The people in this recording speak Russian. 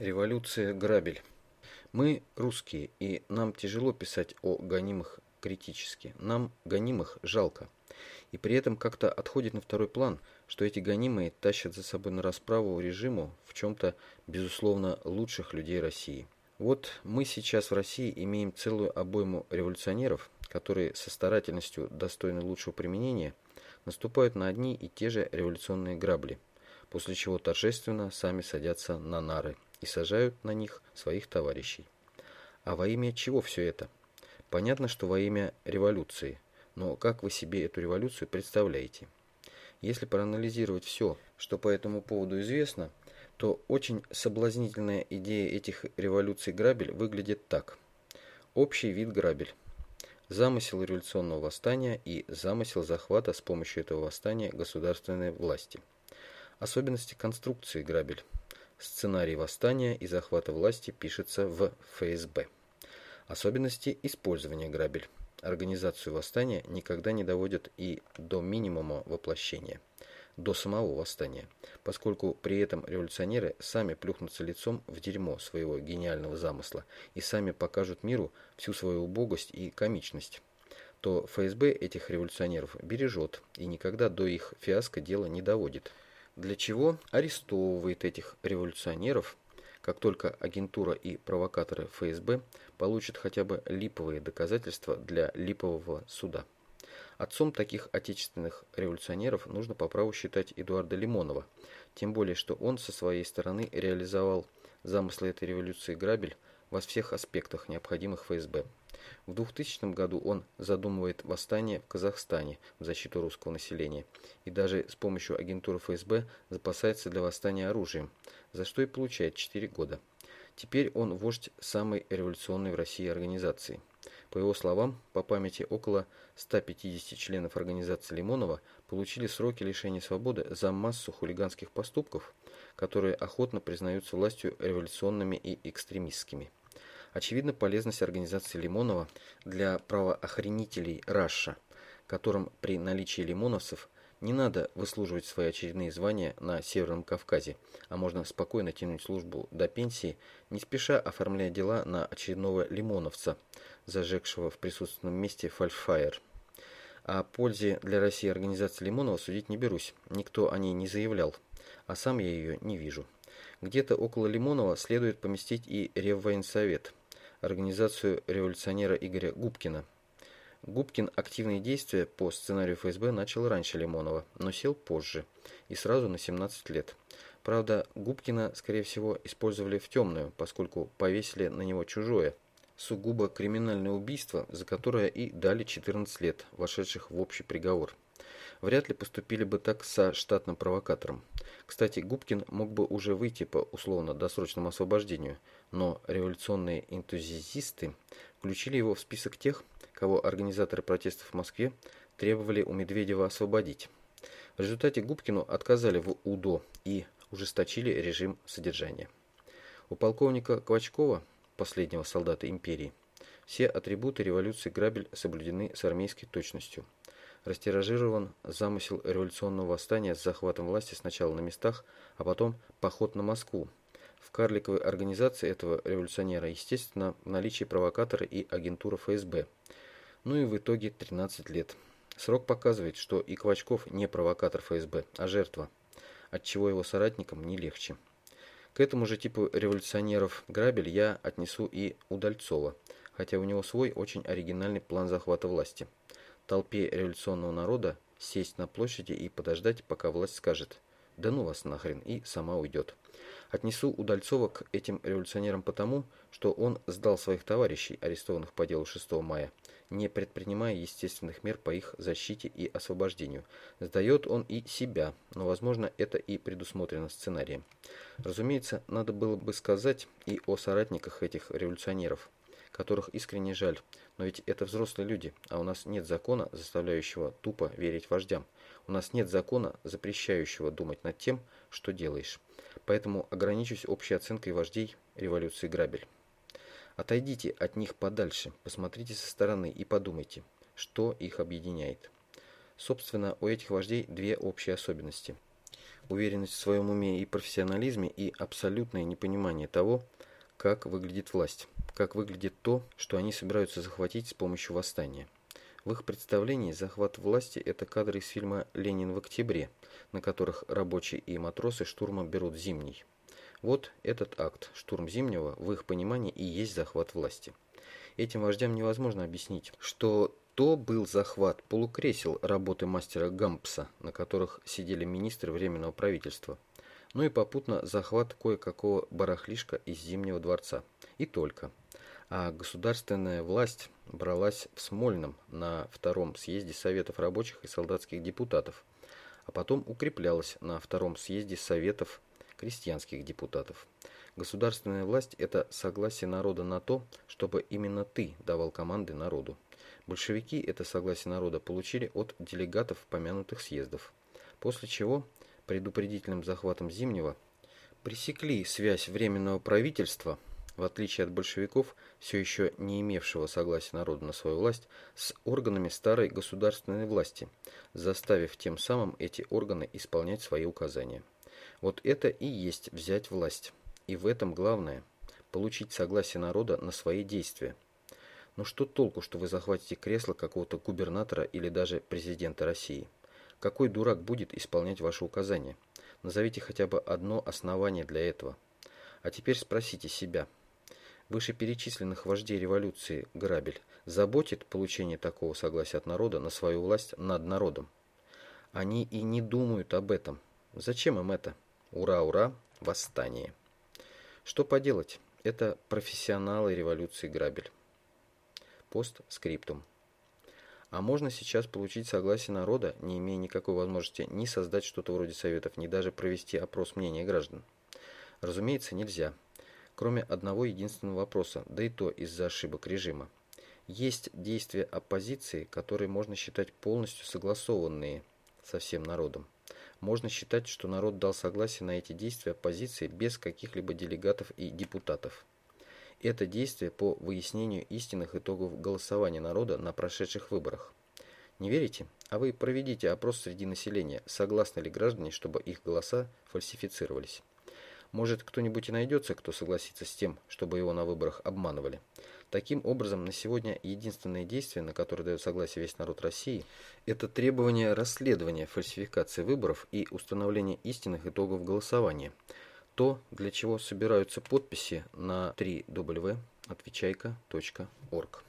Революция грабель. Мы русские, и нам тяжело писать о гонимых критически. Нам гонимых жалко. И при этом как-то отходит на второй план, что эти гонимые тащат за собой на расправу режиму в чем-то, безусловно, лучших людей России. Вот мы сейчас в России имеем целую обойму революционеров, которые со старательностью, достойной лучшего применения, наступают на одни и те же революционные грабли, после чего торжественно сами садятся на нары и сажают на них своих товарищей. А во имя чего все это? Понятно, что во имя революции, но как вы себе эту революцию представляете? Если проанализировать все, что по этому поводу известно, то очень соблазнительная идея этих революций грабель выглядит так. Общий вид грабель. Замысел революционного восстания и замысел захвата с помощью этого восстания государственной власти. Особенности конструкции грабель. Сценарий восстания и захвата власти пишется в ФСБ. Особенности использования грабель. Организацию восстания никогда не доводят и до минимума воплощения, до самого восстания, поскольку при этом революционеры сами плюхнутся лицом в дерьмо своего гениального замысла и сами покажут миру всю свою убогость и комичность то ФСБ этих революционеров бережет и никогда до их фиаско дело не доводит для чего арестовывает этих революционеров, как только агентура и провокаторы ФСБ получат хотя бы липовые доказательства для липового суда. Отцом таких отечественных революционеров нужно по праву считать Эдуарда Лимонова, тем более что он со своей стороны реализовал замыслы этой революции грабель во всех аспектах, необходимых ФСБ. В 2000 году он задумывает восстание в Казахстане в защиту русского населения и даже с помощью агентуры ФСБ запасается для восстания оружием, за что и получает 4 года. Теперь он вождь самой революционной в России организации. По его словам, по памяти около 150 членов организации Лимонова получили сроки лишения свободы за массу хулиганских поступков, которые охотно признаются властью революционными и экстремистскими. Очевидна полезность организации Лимонова для правоохранителей Раша, которым при наличии лимоновцев не надо выслуживать свои очередные звания на Северном Кавказе, а можно спокойно тянуть службу до пенсии, не спеша оформляя дела на очередного лимоновца, зажегшего в присутственном месте фальшфайер. О пользе для России организации Лимонова судить не берусь, никто о ней не заявлял, а сам я ее не вижу. Где-то около Лимонова следует поместить и Реввоенсовет – организацию революционера Игоря Губкина. Губкин активные действия по сценарию ФСБ начал раньше Лимонова, но сел позже и сразу на 17 лет. Правда, Губкина, скорее всего, использовали в темную, поскольку повесили на него чужое, сугубо криминальное убийство, за которое и дали 14 лет, вошедших в общий приговор. Вряд ли поступили бы так со штатным провокатором. Кстати, Губкин мог бы уже выйти по условно-досрочному освобождению – но революционные энтузиасты включили его в список тех, кого организаторы протестов в Москве требовали у Медведева освободить. В результате Губкину отказали в УДО и ужесточили режим содержания. У полковника Квачкова, последнего солдата империи, все атрибуты революции Грабель соблюдены с армейской точностью. Растиражирован замысел революционного восстания с захватом власти сначала на местах, а потом поход на Москву, в карликовой организации этого революционера, естественно, в наличии провокатора и агентура ФСБ. Ну и в итоге 13 лет. Срок показывает, что и Квачков не провокатор ФСБ, а жертва, отчего его соратникам не легче. К этому же типу революционеров грабель я отнесу и Удальцова, хотя у него свой очень оригинальный план захвата власти. Толпе революционного народа сесть на площади и подождать, пока власть скажет «да ну вас нахрен» и сама уйдет. Отнесу Удальцова к этим революционерам потому, что он сдал своих товарищей, арестованных по делу 6 мая, не предпринимая естественных мер по их защите и освобождению. Сдает он и себя, но, возможно, это и предусмотрено сценарием. Разумеется, надо было бы сказать и о соратниках этих революционеров, которых искренне жаль, но ведь это взрослые люди, а у нас нет закона, заставляющего тупо верить вождям. У нас нет закона, запрещающего думать над тем, что делаешь поэтому ограничусь общей оценкой вождей революции Грабель. Отойдите от них подальше, посмотрите со стороны и подумайте, что их объединяет. Собственно, у этих вождей две общие особенности. уверенность в своем уме и профессионализме и абсолютное непонимание того, как выглядит власть, как выглядит то, что они собираются захватить с помощью восстания. В их представлении захват власти – это кадры из фильма «Ленин в октябре», на которых рабочие и матросы штурмом берут Зимний. Вот этот акт, штурм Зимнего, в их понимании и есть захват власти. Этим вождям невозможно объяснить, что то был захват полукресел работы мастера Гампса, на которых сидели министры Временного правительства, ну и попутно захват кое-какого барахлишка из Зимнего дворца. И только. А государственная власть бралась в Смольном на втором съезде Советов рабочих и солдатских депутатов, а потом укреплялась на втором съезде Советов крестьянских депутатов. Государственная власть – это согласие народа на то, чтобы именно ты давал команды народу. Большевики это согласие народа получили от делегатов помянутых съездов, после чего предупредительным захватом Зимнего пресекли связь Временного правительства – в отличие от большевиков, все еще не имевшего согласия народа на свою власть, с органами старой государственной власти, заставив тем самым эти органы исполнять свои указания. Вот это и есть взять власть. И в этом главное – получить согласие народа на свои действия. Но что толку, что вы захватите кресло какого-то губернатора или даже президента России? Какой дурак будет исполнять ваши указания? Назовите хотя бы одно основание для этого. А теперь спросите себя – вышеперечисленных вождей революции Грабель заботит получение такого согласия от народа на свою власть над народом. Они и не думают об этом. Зачем им это? Ура, ура, восстание. Что поделать? Это профессионалы революции Грабель. Постскриптум. А можно сейчас получить согласие народа, не имея никакой возможности ни создать что-то вроде советов, ни даже провести опрос мнения граждан? Разумеется, нельзя кроме одного единственного вопроса, да и то из-за ошибок режима. Есть действия оппозиции, которые можно считать полностью согласованные со всем народом. Можно считать, что народ дал согласие на эти действия оппозиции без каких-либо делегатов и депутатов. Это действие по выяснению истинных итогов голосования народа на прошедших выборах. Не верите? А вы проведите опрос среди населения, согласны ли граждане, чтобы их голоса фальсифицировались. Может, кто-нибудь и найдется, кто согласится с тем, чтобы его на выборах обманывали. Таким образом, на сегодня единственное действие, на которое дает согласие весь народ России, это требование расследования фальсификации выборов и установления истинных итогов голосования. То, для чего собираются подписи на 3w отвечайка.орг.